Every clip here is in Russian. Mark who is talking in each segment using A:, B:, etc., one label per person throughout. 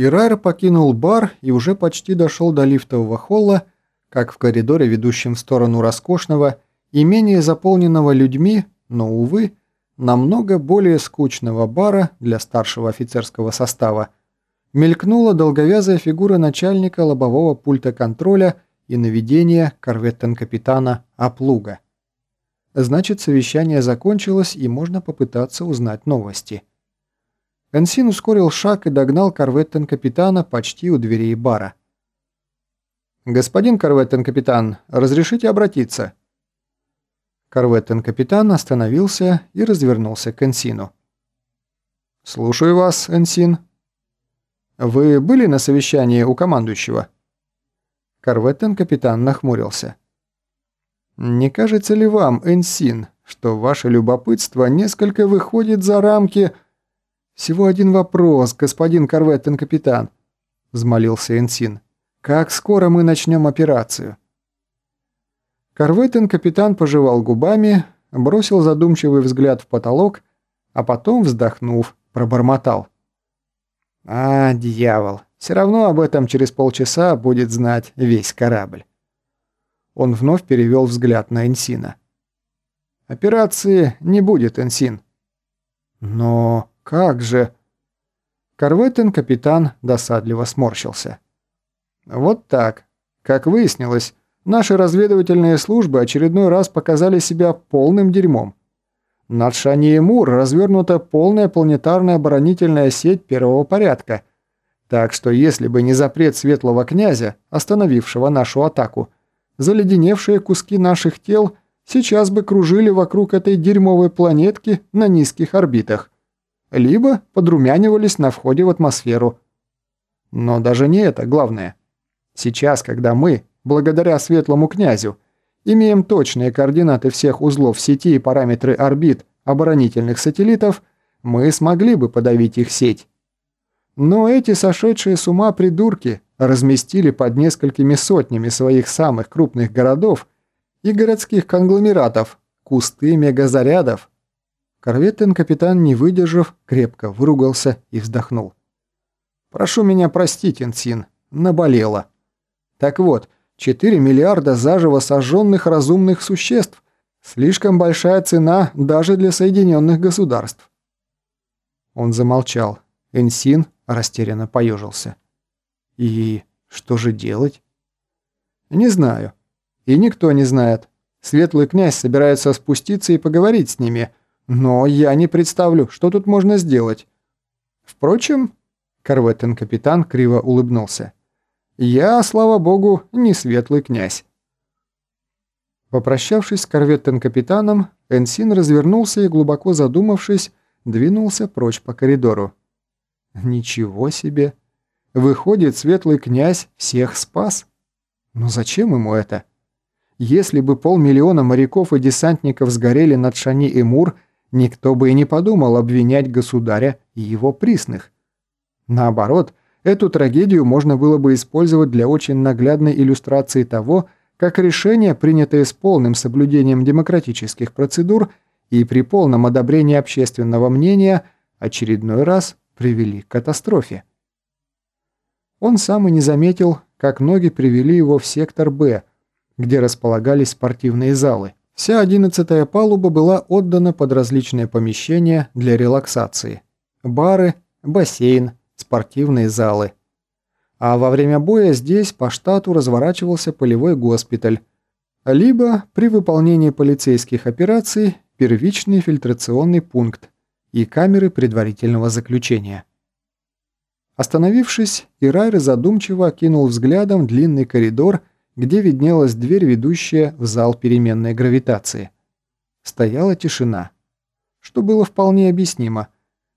A: Ирайр покинул бар и уже почти дошел до лифтового холла, как в коридоре, ведущем в сторону роскошного и менее заполненного людьми, но, увы, намного более скучного бара для старшего офицерского состава, мелькнула долговязая фигура начальника лобового пульта контроля и наведения корветтен-капитана Аплуга. Значит, совещание закончилось и можно попытаться узнать новости. Энсин ускорил шаг и догнал корветтен-капитана почти у дверей бара. «Господин корветтен-капитан, разрешите обратиться?» Корветтен-капитан остановился и развернулся к Энсину. «Слушаю вас, Энсин». «Вы были на совещании у командующего?» Корветтен-капитан нахмурился. «Не кажется ли вам, Энсин, что ваше любопытство несколько выходит за рамки...» «Всего один вопрос, господин корветтен-капитан», — взмолился Энсин. «Как скоро мы начнем операцию?» Корветтен-капитан пожевал губами, бросил задумчивый взгляд в потолок, а потом, вздохнув, пробормотал. «А, дьявол, все равно об этом через полчаса будет знать весь корабль». Он вновь перевел взгляд на Энсина. «Операции не будет, Энсин». «Но как же...» Корветтен капитан досадливо сморщился. «Вот так. Как выяснилось, Наши разведывательные службы очередной раз показали себя полным дерьмом. Над Шани-Мур развернута полная планетарная оборонительная сеть первого порядка. Так что если бы не запрет Светлого Князя, остановившего нашу атаку, заледеневшие куски наших тел сейчас бы кружили вокруг этой дерьмовой планетки на низких орбитах. Либо подрумянивались на входе в атмосферу. Но даже не это главное. Сейчас, когда мы, благодаря светлому князю, имеем точные координаты всех узлов сети и параметры орбит оборонительных сателлитов, мы смогли бы подавить их сеть. Но эти сошедшие с ума придурки разместили под несколькими сотнями своих самых крупных городов и городских конгломератов кусты мегазарядов. Корветтен-капитан, не выдержав, крепко выругался и вздохнул. «Прошу меня простить, Инсин, наболело. Так вот, 4 миллиарда заживо сожженных разумных существ. Слишком большая цена даже для Соединенных Государств. Он замолчал. Энсин растерянно поежился. И что же делать? Не знаю. И никто не знает. Светлый князь собирается спуститься и поговорить с ними, но я не представлю, что тут можно сделать. Впрочем, корветтен-капитан криво улыбнулся. Я, слава богу, не светлый князь. Попрощавшись с корветтен-капитаном, Энсин развернулся и, глубоко задумавшись, двинулся прочь по коридору. Ничего себе! Выходит, светлый князь всех спас? Но зачем ему это? Если бы полмиллиона моряков и десантников сгорели над Шани и Мур, никто бы и не подумал обвинять государя и его присных. Наоборот, Эту трагедию можно было бы использовать для очень наглядной иллюстрации того, как решения, принятые с полным соблюдением демократических процедур и при полном одобрении общественного мнения, очередной раз привели к катастрофе. Он сам и не заметил, как ноги привели его в сектор «Б», где располагались спортивные залы. Вся одиннадцатая палуба была отдана под различные помещения для релаксации. Бары, бассейн, спортивные залы. А во время боя здесь по штату разворачивался полевой госпиталь, либо при выполнении полицейских операций первичный фильтрационный пункт и камеры предварительного заключения. Остановившись, Ирайр задумчиво окинул взглядом длинный коридор, где виднелась дверь, ведущая в зал переменной гравитации. Стояла тишина, что было вполне объяснимо.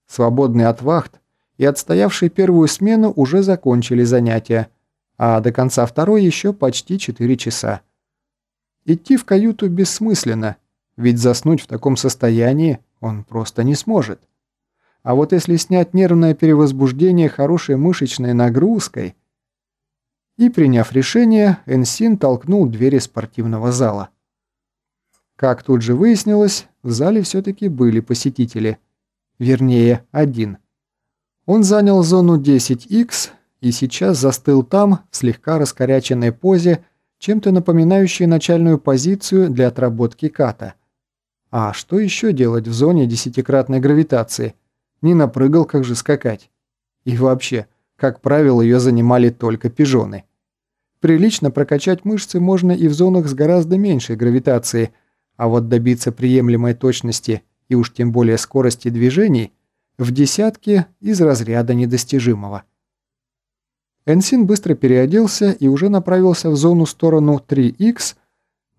A: Свободный от вахт, и отстоявшие первую смену уже закончили занятия, а до конца второй еще почти 4 часа. Идти в каюту бессмысленно, ведь заснуть в таком состоянии он просто не сможет. А вот если снять нервное перевозбуждение хорошей мышечной нагрузкой... И, приняв решение, Энсин толкнул двери спортивного зала. Как тут же выяснилось, в зале все-таки были посетители. Вернее, один – Он занял зону 10Х и сейчас застыл там, в слегка раскоряченной позе, чем-то напоминающей начальную позицию для отработки ката. А что еще делать в зоне десятикратной гравитации? Не напрыгал, как же скакать. И вообще, как правило, ее занимали только пижоны. Прилично прокачать мышцы можно и в зонах с гораздо меньшей гравитацией, а вот добиться приемлемой точности и уж тем более скорости движений в десятке из разряда недостижимого. Энсин быстро переоделся и уже направился в зону сторону 3Х,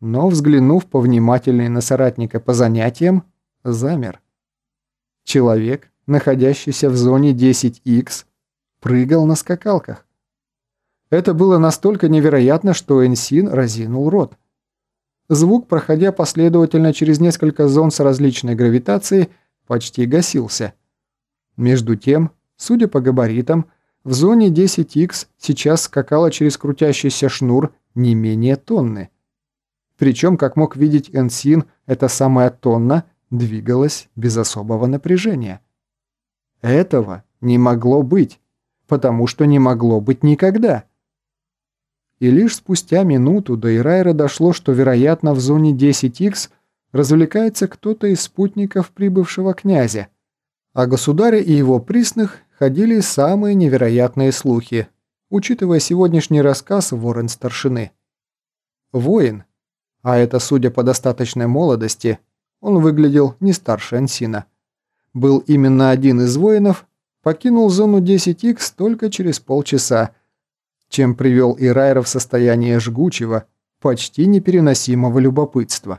A: но, взглянув повнимательнее на соратника по занятиям, замер. Человек, находящийся в зоне 10Х, прыгал на скакалках. Это было настолько невероятно, что Энсин разинул рот. Звук, проходя последовательно через несколько зон с различной гравитацией, почти гасился. Между тем, судя по габаритам, в зоне 10Х сейчас скакала через крутящийся шнур не менее тонны. Причем, как мог видеть Энсин, эта самая тонна двигалась без особого напряжения. Этого не могло быть, потому что не могло быть никогда. И лишь спустя минуту до Ирайра дошло, что, вероятно, в зоне 10Х развлекается кто-то из спутников прибывшего князя, о государе и его присных ходили самые невероятные слухи, учитывая сегодняшний рассказ Ворон-старшины. Воин, а это, судя по достаточной молодости, он выглядел не старше Ансина, был именно один из воинов, покинул зону 10Х только через полчаса, чем привел Ирайра в состояние жгучего, почти непереносимого любопытства.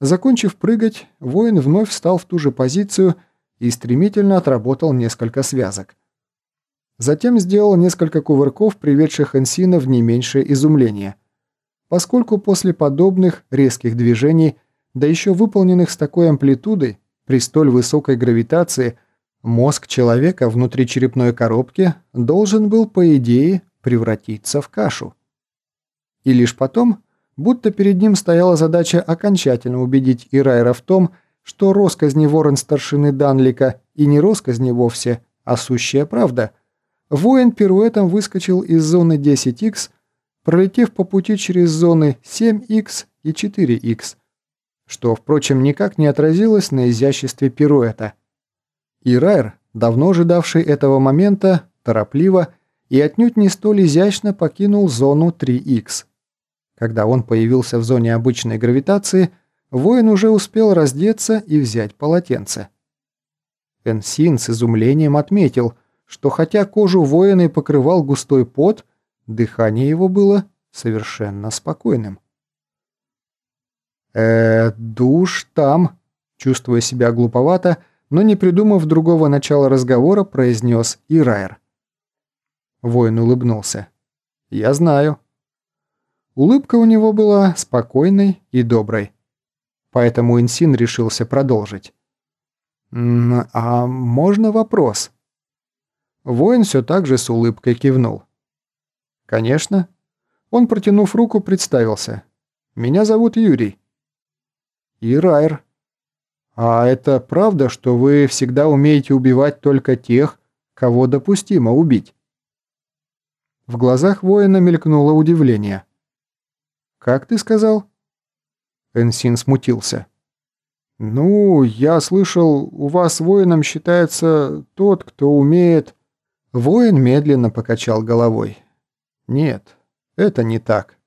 A: Закончив прыгать, воин вновь встал в ту же позицию – и стремительно отработал несколько связок. Затем сделал несколько кувырков, приведших Энсина в не меньшее изумление, поскольку после подобных резких движений, да еще выполненных с такой амплитудой, при столь высокой гравитации, мозг человека внутри черепной коробки должен был, по идее, превратиться в кашу. И лишь потом, будто перед ним стояла задача окончательно убедить Ирайра в том, что росказни ворон-старшины Данлика и не росказни вовсе, а сущая правда. Воин пируэтом выскочил из зоны 10Х, пролетев по пути через зоны 7Х и 4Х, что, впрочем, никак не отразилось на изяществе пируэта. И Райер, давно ожидавший этого момента, торопливо и отнюдь не столь изящно покинул зону 3Х. Когда он появился в зоне обычной гравитации – воин уже успел раздеться и взять полотенце. Энсин с изумлением отметил, что хотя кожу воина и покрывал густой пот, дыхание его было совершенно спокойным. э душ там», чувствуя себя глуповато, но не придумав другого начала разговора, произнес Ирайр. Воин улыбнулся. «Я знаю». Улыбка у него была спокойной и доброй поэтому Инсин решился продолжить. «А можно вопрос?» Воин все так же с улыбкой кивнул. «Конечно». Он, протянув руку, представился. «Меня зовут Юрий». «Ирайр». «А это правда, что вы всегда умеете убивать только тех, кого допустимо убить?» В глазах воина мелькнуло удивление. «Как ты сказал?» Энсин смутился. «Ну, я слышал, у вас воином считается тот, кто умеет...» Воин медленно покачал головой. «Нет, это не так.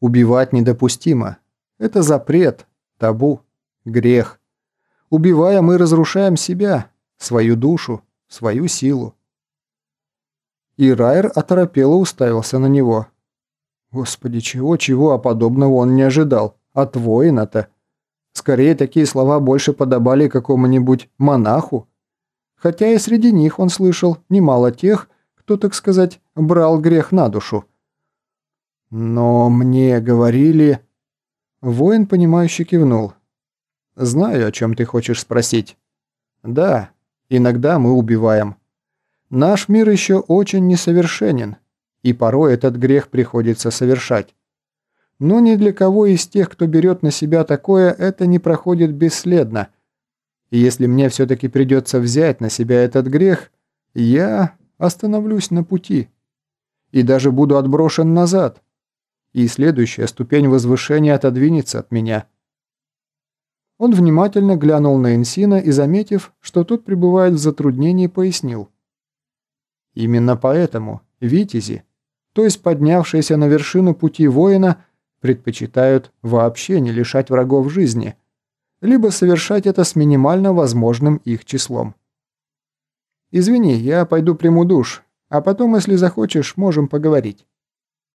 A: Убивать недопустимо. Это запрет, табу, грех. Убивая, мы разрушаем себя, свою душу, свою силу». И Райер оторопело уставился на него. Господи, чего-чего, а подобного он не ожидал. От воина-то. Скорее, такие слова больше подобали какому-нибудь монаху. Хотя и среди них он слышал немало тех, кто, так сказать, брал грех на душу. Но мне говорили... Воин, понимающе кивнул. «Знаю, о чем ты хочешь спросить. Да, иногда мы убиваем. Наш мир еще очень несовершенен, и порой этот грех приходится совершать. Но ни для кого из тех, кто берет на себя такое, это не проходит бесследно. И если мне все-таки придется взять на себя этот грех, я остановлюсь на пути и даже буду отброшен назад, и следующая ступень возвышения отодвинется от меня. Он внимательно глянул на Энсина и, заметив, что тот пребывает в затруднении, пояснил. Именно поэтому витязи, то есть поднявшиеся на вершину пути воина, предпочитают вообще не лишать врагов жизни, либо совершать это с минимально возможным их числом. «Извини, я пойду приму душ, а потом, если захочешь, можем поговорить».